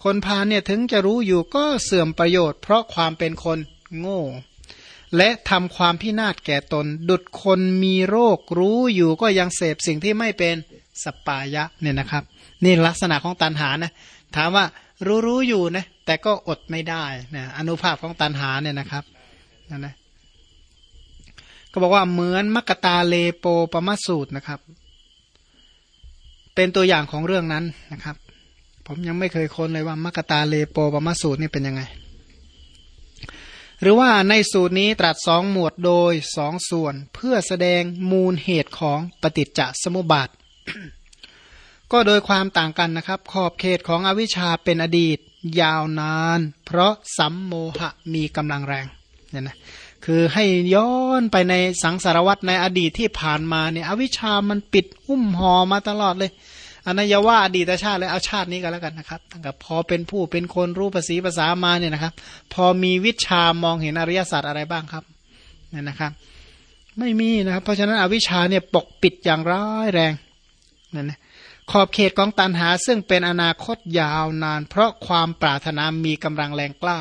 คนพาลเนี่ยถึงจะรู้อยู่ก็เสื่อมประโยชน์ เพราะความเป็นคนโง่ และทำความพินาศแก่ตน ดุดคนมีโรครู้อยู่ก็ยังเสพสิ่งที่ไม่เป็นสปายะเนี่ยนะครับ นี่ลักษณะของตัณหานะถามว่ารู้รู้อยู่นะแต่ก็อดไม่ได้นะอนุภาพของตัณหาเนี่ยนะครับนั่นนะก็บอกว่าเหมือนมกตาเลโปปมสูตรนะครับ เป็นตัวอย่างของเรื่องนั้นนะครับ ผมยังไม่เคยค้นเลยว่ามกตาเลโปปมสูตรนี่เป็นยังไง หรือว่าในสูตรนี้ตรัสสองหมวดโดยสองส่วนเพื่อแสดงมูลเหตุของปฏิจจสมุปบาท ก็โดยความต่างกันนะครับ ขอบเขตของอวิชชาเป็นอดีต ยาวนาน เพราะสัมโมหะมีกำลังแรงเนี่ยนะ คือให้ย้อนไปในสังสารวัตในอดีตที่ผ่านมาเนี่ยอวิชามันปิดหุ้มห่อมาตลอดเลยอันนั้นอย่าว่าอดีตชาติเลยเอาชาตินี้ก็แล้วกันนะครับตั้งแต่พอเป็นผู้เป็นคนรู้ภาษีภาษามาเนี่ยนะครับ พอมีวิชามองเห็นอริยสัจอะไรบ้างครับเนี่ยนะครับ ไม่มีนะครับ เพราะฉะนั้นอวิชาเนี่ยปกปิดอย่างร้ายแรงนั่นนะขอบเขตของตันหาซึ่งเป็นอนาคตยาวนาน เพราะความปรารถนามีกำลังแรงกล้า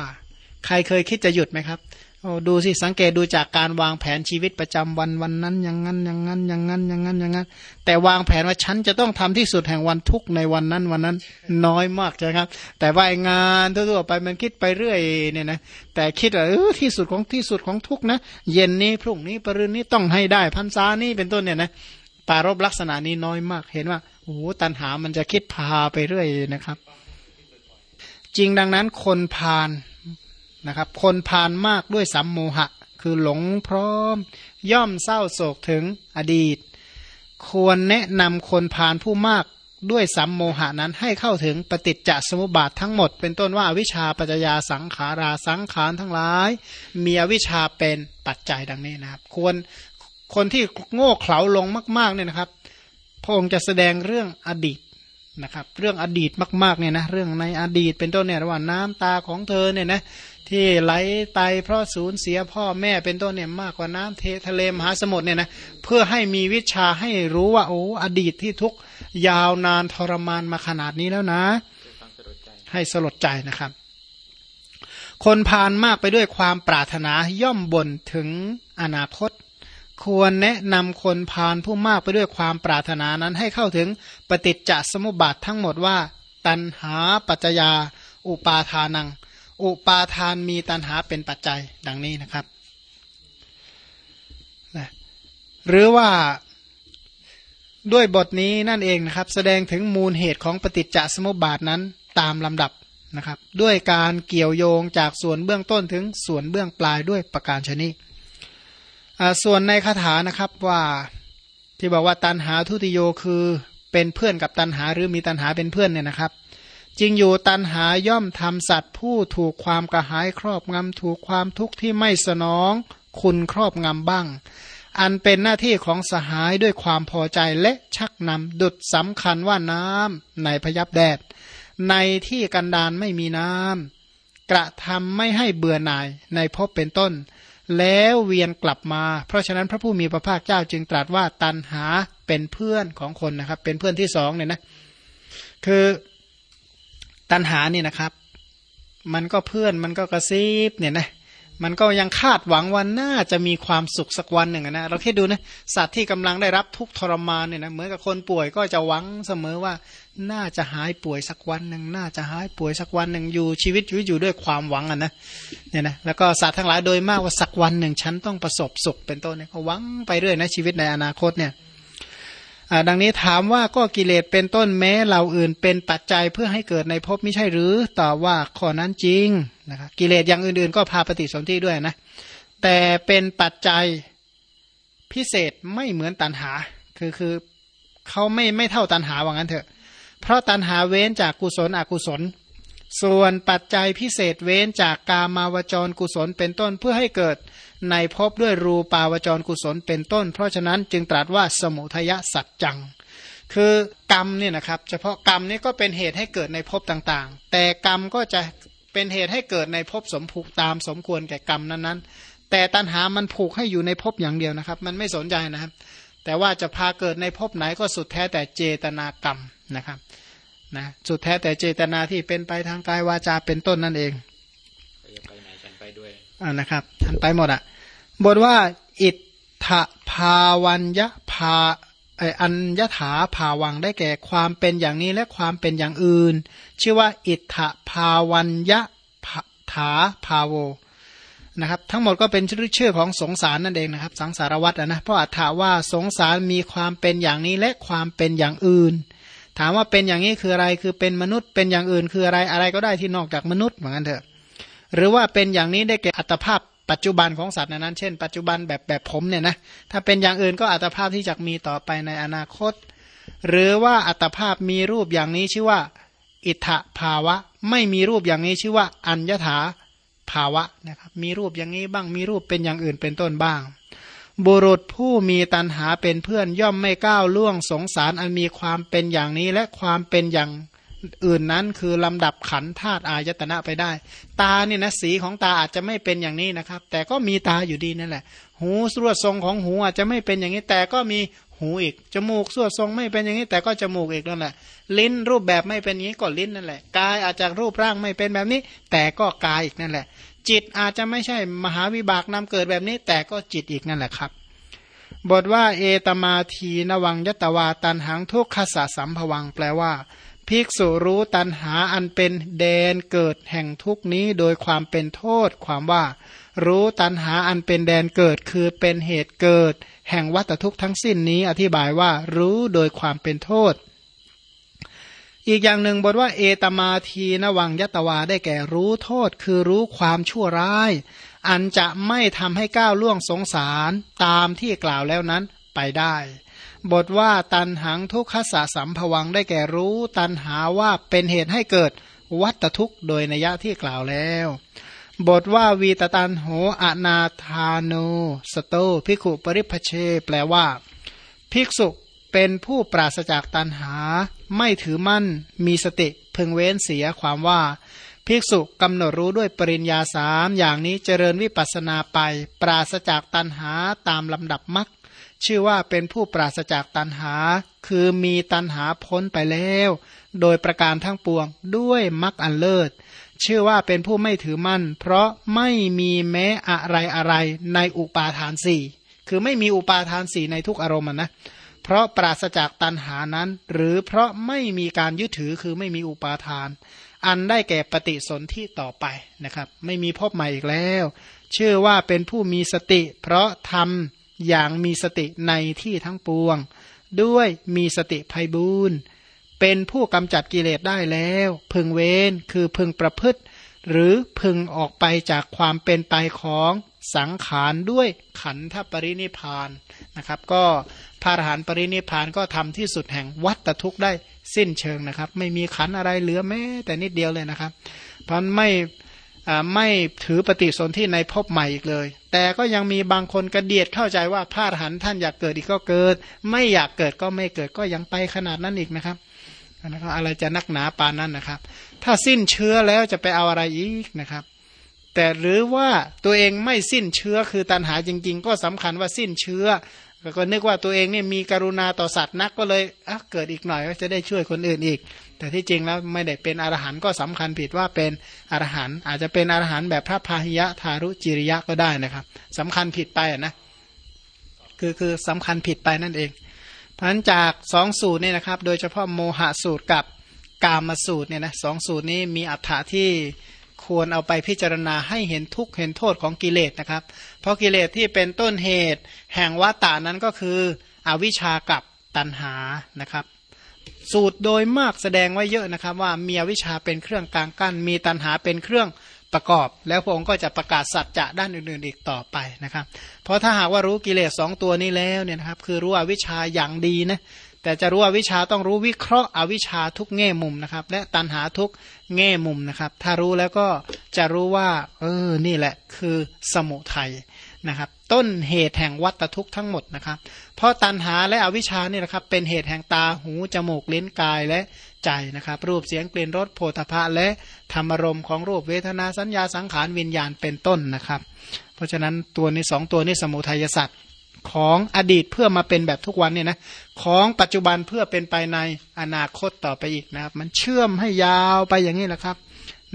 ใครเคยคิดจะหยุดไหมครับ โอ้ดูสิสังเกตดูจากการวางแผนชีวิตประจำวันวันนั้นอย่างนั้นอย่างนั้นอย่างนั้นอย่างนั้นอย่างนั้น แต่วางแผนว่าฉันจะต้องทำที่สุดแห่งวันทุกในวันนั้นวันนั้น น้อยมากใช่ครับ แต่ว่างานทั่วๆไปมันคิดไปเรื่อยเนี่ยนะแต่คิดว่าเออที่สุดของที่สุดของทุกนะ เย็นนี้พรุ่งนี้ปรืนนี้ต้องให้ได้พันซานี่เป็นต้นเนี่ยนะปารบลักษณะนี้น้อยมากเห็นว่าโอ้ตันหามันจะคิดพาไปเรื่อยนะครับ จริงดังนั้นคนพาล นะครับ คนพานมากด้วยสัมโมหะ คือหลงพร้อม ย่อมเศร้าโศกถึงอดีต ควรแนะนำคนพานผู้มากด้วยสัมโมหะนั้นให้เข้าถึงปฏิจจสมุปบาททั้งหมด เป็นต้นว่าวิชาปัจจยาสังขาราสังขารทั้งหลาย มีอวิชาเป็นปัจจัยดังนี้นะครับ ควรคนที่โง่เขลาลงมากๆเนี่ยนะครับพระองค์จะแสดงเรื่องอดีตนะครับ เรื่องอดีตมากๆเนี่ยนะเรื่องในอดีตเป็นต้นเนี่ยว่าน้ำตาของเธอเนี่ยนะ ที่ไหลไตเพราะสูญเสียพ่อแม่เป็นต้นเนี่ยมากกว่าน้ำเททะเลมหาสมุทรเนี่ยนะเพื่อให้มีวิชาให้รู้ว่าโอ้อดีตที่ทุกยาวนานทรมานมาขนาดนี้แล้วนะ ให้สลดใจนะครับ คนพานมากไปด้วยความปรารถนาย่อมบ่นถึงอนาคต ควรแนะนำคนพานผู้มากไปด้วยความปรารถนานั้นให้เข้าถึงปฏิจจสมุปบาททั้งหมดว่า ตันหาปัจจยา อุปาทานัง อุปาทานมีตันหาเป็นปัจจัยดังนี้นะครับนะหรือว่าด้วยบทนี้นั่นเองนะครับ แสดงถึงมูลเหตุของปฏิจจสมุปบาทนั้นตามลำดับนะครับ ด้วยการเกี่ยวโยงจากส่วนเบื้องต้นถึงส่วนเบื้องปลายด้วยประการชนิดส่วนในคาถานะครับว่าที่บอกว่าตันหาทุติโยคือเป็นเพื่อนกับตันหาหรือมีตันหาเป็นเพื่อนเนี่ยนะครับ จริงอยู่ตันหาย่อมทำสัตว์ผู้ถูกความกระหายครอบงำถูกความทุกข์ที่ไม่สนอง คุณครอบงำบ้าง อันเป็นหน้าที่ของสหายด้วยความพอใจและชักนำดุดสำคัญว่าน้ำในพยับแดด ในที่กันดานไม่มีน้ำกระทำไม่ให้เบื่อหน่ายในพบเป็นต้น แล้วเวียนกลับมา เพราะฉะนั้นพระผู้มีพระภาคเจ้าจึงตรัสว่าตันหาเป็นเพื่อนของคนนะครับ เป็นเพื่อนที่สองเนี่ยนะ คือ ตัณหานี่นะครับ มันก็เพื่อนมันก็กระซิบเนี่ยนะมันก็ยังคาดหวังว่าน่าจะมีความสุขสักวันหนึ่งนะเราคิดดูนะสัตว์ที่กำลังได้รับทุกทรมานเนี่ยนะเหมือนกับคนป่วยก็จะหวังเสมอว่า น่าจะหายป่วยสักวันหนึ่งน่าจะหายป่วยสักวันหนึ่งอยู่ชีวิตอยู่อยู่ด้วยความหวังอะนะเนี่ยนะแล้วก็สัตว์ทั้งหลายโดยมากว่าสักวันหนึ่งฉันต้องประสบสุขเป็นต้นเนี่ยเขาหวังไปเรื่อยนะชีวิตในอนาคตเนี่ย ดังนี้ถามว่าก็กิเลสเป็นต้นแม้เราอื่นเป็นปัจจัยเพื่อให้เกิดในภพไม่ใช่หรือตอบว่าข้อนั้นจริงนะครับกิเลสอย่างอื่นๆ ก็พาปฏิสนธิด้วยนะ แต่เป็นปัจจัยพิเศษไม่เหมือนตันหา คือคือเขาไม่ไม่เท่าตันหาว่างั้นเถอะ เพราะตันหาเว้นจากกุศลอกุศล ส่วนปัจจัยพิเศษเว้นจากกามาวจรกุศลเป็นต้นเพื่อให้เกิด ในภพด้วยรูปาวจรกุศลเป็นต้น เพราะฉะนั้นจึงตรัสว่าสมุทยสัจจัง คือกรรมเนี่ยนะครับ เฉพาะกรรมนี่ก็เป็นเหตุให้เกิดในภพต่างๆ แต่กรรมก็จะเป็นเหตุให้เกิดในภพสมผูกตามสมควรแก่กรรมนั้นๆ แต่ตัณหามันผูกให้อยู่ในภพอย่างเดียวนะครับ มันไม่สนใจนะครับ แต่ว่าจะพาเกิดในภพไหนก็สุดแท้แต่เจตนากรรมนะครับนะสุดแท้แต่เจตนาที่เป็นไปทางกายวาจาเป็นต้นนั่นเอง นฉันไปด้วยอ่านะครับฉันไปหมดอะบทว่า อิทธภาวัญญพาออัญญถาภาวังได้แก่ความเป็นอย่างนี้และความเป็นอย่างอื่น ชื่อว่า อิทธภาวัญญถาภาโวนะครับทั้งหมดก็เป็นชื่อของสงสารนั่นเองนะครับ สังสารวัตรนะเพราะอัฏฐาว่าสงสารมีความเป็นอย่างนี้และความเป็นอย่างอื่น ถามว่าเป็นอย่างนี้คืออะไรคือเป็นมนุษย์เป็นอย่างอื่นคืออะไรอะไรก็ได้ที่นอกจากมนุษย์เหมือนกันเถอะ หรือว่าเป็นอย่างนี้ได้แก่อัตภาพปัจจุบันของสัตว์นั้น เช่น ปัจจุบันแบบแบบผมเนี่ยนะ ถ้าเป็นอย่างอื่นก็อัตภาพที่จะมีต่อไปในอนาคต หรือว่าอัตภาพมีรูปอย่างนี้ชื่อว่า อิทธภาวะ ไม่มีรูปอย่างนี้ชื่อว่า อัญญถาภาวะนะครับ มีรูปอย่างนี้บ้าง มีรูปเป็นอย่างอื่นเป็นต้นบ้าง บุรุษผู้มีตันหาเป็นเพื่อนย่อมไม่ก้าวล่วงสงสารอันมีความเป็นอย่างนี้และความเป็นอย่าง อื่นนั้นคือลำดับขันธาตุอายตนะไปได้ ตาเนี่ยนะสีของตาอาจจะไม่เป็นอย่างนี้นะครับ แต่ก็มีตาอยู่ดีนั่นแหละ หูสวดทรงของหูอาจจะไม่เป็นอย่างนี้ แต่ก็มีหูอีก จมูกสวดทรงไม่เป็นอย่างนี้ แต่ก็จมูกอีกนั่นแหละ ลิ้นรูปแบบไม่เป็นอย่างนี้ก็ลิ้นนั่นแหละ กายอาจจะรูปร่างไม่เป็นแบบนี้ แต่ก็กายอีกนั่นแหละ จิตอาจจะไม่ใช่มหาวิบากนำเกิดแบบนี้ แต่ก็จิตอีกนั่นแหละครับ บทว่าเอตมาทีนวังยตวาตันหังทุกขสะสัมภวังแปลว่า ภิกษุรู้ตันหาอันเป็นแดนเกิดแห่งทุกนี้โดยความเป็นโทษความว่า รู้ตันหาอันเป็นแดนเกิดคือเป็นเหตุเกิด แห่งวัตทุกทั้งสิ้นนี้อธิบายว่ารู้โดยความเป็นโทษ อีกอย่างหนึ่งบทว่าเอตมาทีนวังยตวาได้แก่รู้โทษ คือรู้ความชั่วร้าย อันจะไม่ทำให้ก้าวล่วงสงสารตามที่กล่าวแล้วนั้นไปได้ บทว่าตันหังทุกขสะสัมภวังได้แก่รู้ ตันหาว่าเป็นเหตุให้เกิดวัตทุกข์โดยนัยะที่กล่าวแล้ว บทว่าวีตตันโหอนาธาโนสโตภิกขุปริพเช แปลว่า ภิกษุเป็นผู้ปราศจากตันหา ไม่ถือมั่น มีสติพึงเว้นเสียความว่า ภิกษุกำหนดรู้ด้วยปริญญาสามอย่างนี้เจริญวิปัสนาไป ปราศจากตันหาตามลำดับมัก ชื่อว่าเป็นผู้ปราศจากตันหา คือมีตันหาพ้นไปแล้ว โดยประการทั้งปวงด้วยมรรคอันเลิศ ชื่อว่าเป็นผู้ไม่ถือมั่น เพราะไม่มีแม้อะไรอะไรในอุปาทานสี่คือไม่มีอุปาทานสี่ในทุกอารมณ์นะเพราะปราศจากตันหานั้น หรือเพราะไม่มีการยึดถือคือไม่มีอุปาทาน อันได้แก่ปฏิสนธิต่อไปนะครับ ไม่มีพบใหม่อีกแล้ว ชื่อว่าเป็นผู้มีสติ เพราะทำ อย่างมีสติในที่ทั้งปวง ด้วยมีสติภัยบูนเป็นผู้กำจัดกิเลสได้แล้ว พึงเว้นคือพึงประพฤติ หรือพึงออกไปจากความเป็นไปของสังขารด้วยขันธปรินิพานนะครับ ก็พระอรหันต์ปรินิพานก็ทำที่สุดแห่งวัตทุกข์ได้สิ้นเชิงนะครับ ไม่มีขันอะไรเหลือแม้แต่นิดเดียวเลยนะครับ เพราะไม่ ไม่ถือปฏิสนธิในภพใหม่อีกเลย แต่ก็ยังมีบางคนกระเดียดเข้าใจว่าพระอรหันต์ท่านอยากเกิดอีกก็เกิด ไม่อยากเกิดก็ไม่เกิดก็ยังไปขนาดนั้นอีกนะครับนะครับอะไรจะนักหนาปานนั้นนะครับ ถ้าสิ้นเชื้อแล้วจะไปเอาอะไรอีกนะครับ แต่หรือว่าตัวเองไม่สิ้นเชื้อคือตันหาจริง ๆ ก็สำคัญว่าสิ้นเชื้อ ก็นึกว่าตัวเองเนี่ยมีกรุณาต่อสัตว์นักก็เลยเกิดอีกหน่อยก็จะได้ช่วยคนอื่นอีก แต่ที่จริงแล้วไม่ได้เป็นอรหันต์ก็สำคัญผิดว่าเป็นอรหันต์อาจจะเป็นอรหันต์แบบพระพาหิยะทารุจิริยะก็ได้นะครับสำคัญผิดไปนะคือคือสำคัญผิดไปนั่นเองเพราะฉะนั้นจากสองสูตรเนี่ยนะครับ โดยเฉพาะโมหะสูตรกับกามสูตรเนี่ยนะสองสูตรนี้มีอัฏฐะที่ ควรเอาไปพิจารณาให้เห็นทุกข์เห็นโทษของกิเลสนะครับ เพราะกิเลสที่เป็นต้นเหตุ แห่งวัตตานั้นก็คือ อวิชากับตัณหานะครับ สูตรโดยมากแสดงไว้เยอะนะครับ ว่ามีอวิชาเป็นเครื่องกลางกั้น มีตัณหาเป็นเครื่องประกอบ แล้วพระองค์ก็จะประกาศสัจจะด้านอื่นๆอีกต่อไปนะครับ เพราะถ้าหากว่ารู้กิเลสสองตัวนี้แล้วเนี่ยนะครับ คือรู้อวิชาอย่างดีนะ แต่จะรู้อวิชาต้องรู้วิเคราะห์อวิชาทุกแง่มุมนะครับ และตันหาทุกแง่มุมนะครับ ถ้ารู้แล้วก็จะรู้ว่า เออนี่แหละคือสมุทัยนะครับ ต้นเหตุแห่งวัตทุกข์ทั้งหมดนะครับ เพราะตันหาและอวิชานี่นะครับ เป็นเหตุแห่งตาหูจมูกลิ้นกายและใจนะครับ รูปเสียงกลิ่นรสโผฏฐะและธรรมรมของรูปเวทนาสัญญาสังขารวิญญาณเป็นต้นนะครับ เพราะฉะนั้นตัวนี้สองตัวนี้สมุทัยสัตว์ของอดีตเพื่อมาเป็นแบบทุกวันเนี่ยนะ ของปัจจุบันเพื่อเป็นไปในอนาคตต่อไปอีกนะครับ มันเชื่อมให้ยาวไปอย่างนี้แหละครับ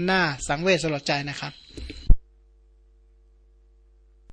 น่าสังเวชสลดใจนะครับ